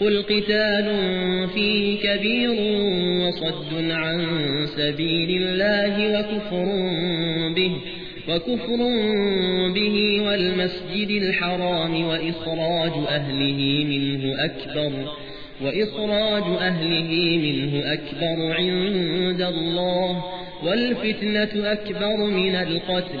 قل قتال فيه كبير وصد عن سبيل الله وكفر به وكفر به والمسجد الحرام وإخراج أهله منه أكبر وإخراج أهله منه أكبر عند الله والفتنة أكبر من القتل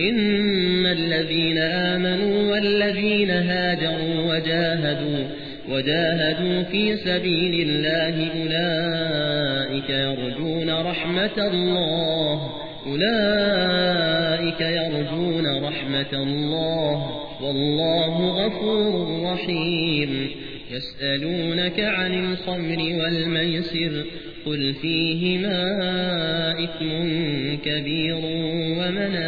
إن الذين آمنوا والذين هاجروا وجاهدوا وجاهدوا في سبيل الله أولئك يرجون رحمة الله أولئك يرجون رحمة الله والله غفور رحيم يسألونك عن الخمر والميسر قل فيهما إثم كبير